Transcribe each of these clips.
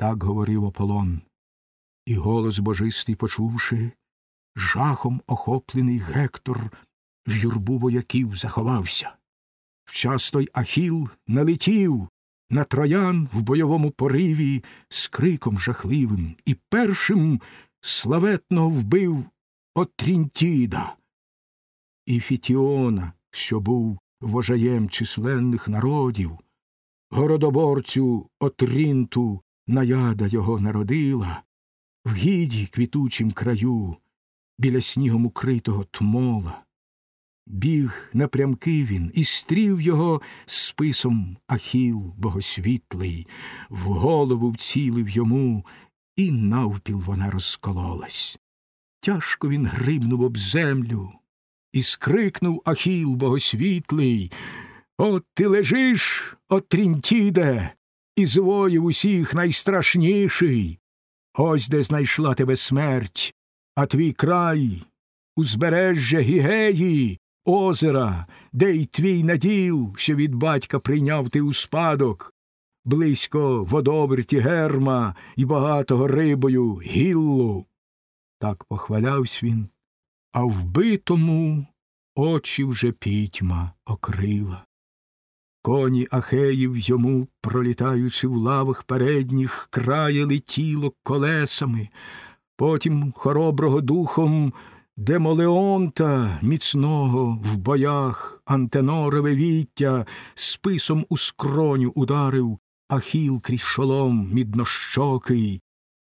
Так говорив Аполлон. І голос божистий почувши, жахом охоплений Гектор в юрбу вояків заховався. Вчас той Ахіл налетів на троян в бойовому пориві з криком жахливим і першим славетного вбив Отрінтіда. І Фітіона, що був вожаєм численних народів, городоборцю Отрінту наяда його народила, в гіді квітучим краю, біля снігом укритого тмола. Біг напрямки він і стрів його списом Ахіл богосвітлий, в голову вцілив йому, і навпіл вона розкололась. Тяжко він гримнув об землю, і скрикнув Ахіл богосвітлий. От ти лежиш, от Трінтіде, із воїв усіх найстрашніший. Ось де знайшла тебе смерть, а твій край узбережжя Гігеї, озера, де й твій наділ, що від батька прийняв ти у спадок, близько водоберті герма і багатого рибою гіллу. Так похвалявсь він, а вбитому очі вже пітьма окрила. Коні Ахеїв йому, пролітаючи в лавах передніх, краяли тіло колесами, потім хороброго духом Демолеонта, міцного в боях, антенорове віття, списом у скроню ударив, Ахіл крізь шолом міднощокий.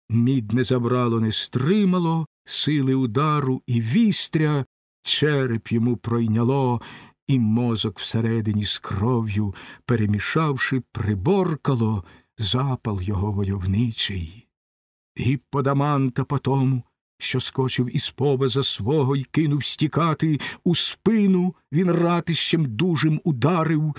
Мідне забрало не стримало сили удару, і вістря череп йому пройняло, і мозок всередині з кров'ю, перемішавши, приборкало запал його войовничий. Гіпподаманта потому, що скочив із повеза свого й кинув стікати, у спину він ратищем дужим ударив,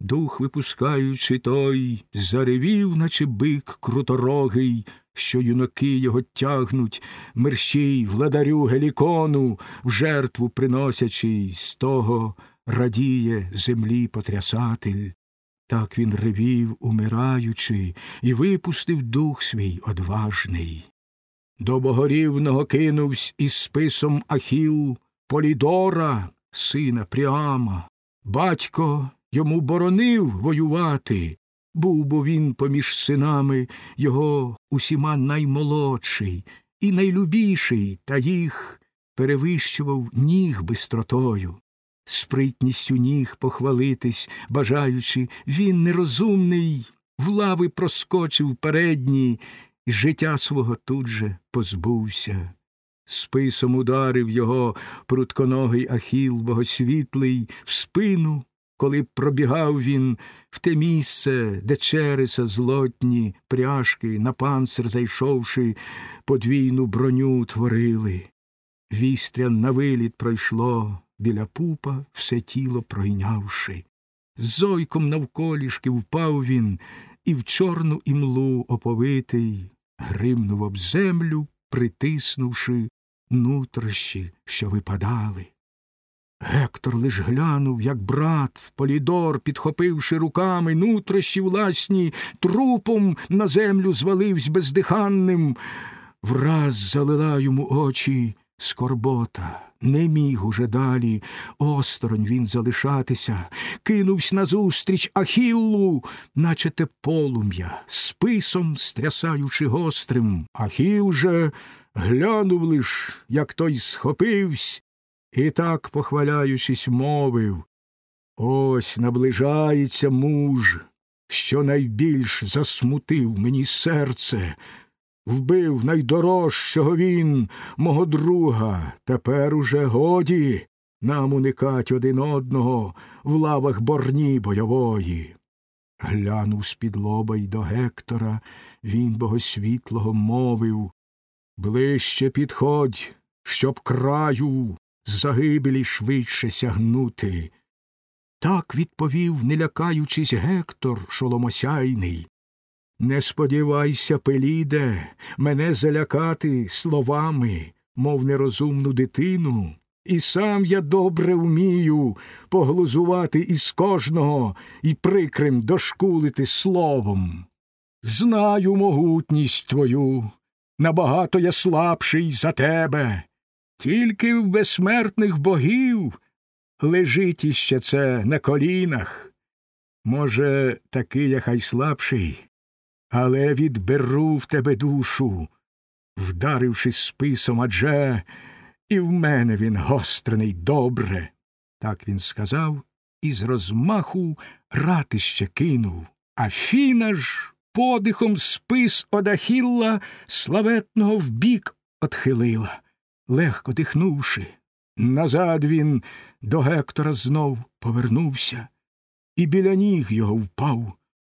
дух випускаючи той, заревів, наче бик круторогий, що юнаки його тягнуть, мерщій владарю гелікону, в жертву приносячи, з того радіє землі потрясатель. Так він ревів, умираючи, і випустив дух свій одважний. До богорівного кинувсь із списом Ахіл Полідора, сина Пріама. Батько йому боронив воювати, був бо він поміж синами його усіма наймолодший і найлюбіший, та їх перевищував ніг бистротою. Спритністю ніг похвалитись, бажаючи, він нерозумний, в лави проскочив передній, і життя свого тут же позбувся. Списом ударив його прутконогий Ахіл богосвітлий в спину, коли пробігав він в те місце, де череса злотні пряжки, на панцир зайшовши, подвійну броню творили. Вістрян на виліт пройшло біля пупа, все тіло пройнявши. Зойком навколішки впав він, і в чорну імлу оповитий гримнув об землю, притиснувши нутрощі, що випадали. Гектор лиш глянув, як брат, Полідор, підхопивши руками нутрощі власні, трупом на землю зваливсь бездиханним. Враз залила йому очі скорбота. Не міг уже далі осторонь він залишатися, кинувся назустріч Ахіллу, наче те полум'я, списом стрясаючи гострим. Ахіл же глянув лиш, як той схопивсь, і так, похваляючись, мовив Ось наближається муж, що найбільш засмутив мені серце. Вбив найдорожчого він, мого друга, тепер уже годі нам уникать один одного в лавах борні бойової. Глянув з-під лоба й до Гектора, він богосвітлого мовив Ближче підходь, щоб краю з загибелі швидше сягнути. Так відповів, не лякаючись, Гектор шоломосяйний. Не сподівайся, Пеліде, мене залякати словами, мов нерозумну дитину, і сам я добре вмію поглузувати із кожного і прикрим дошкулити словом. Знаю могутність твою, набагато я слабший за тебе. Тільки в безсмертних богів лежить іще це на колінах. Може, такий я хай слабший, але відберу в тебе душу, вдаривши списом, адже і в мене він гострений добре. Так він сказав і з розмаху ратище кинув, а Фіна ж подихом спис од Ахілла славетного вбік отхилила, легко дихнувши. Назад він до Гектора знов повернувся, і біля ніг його впав,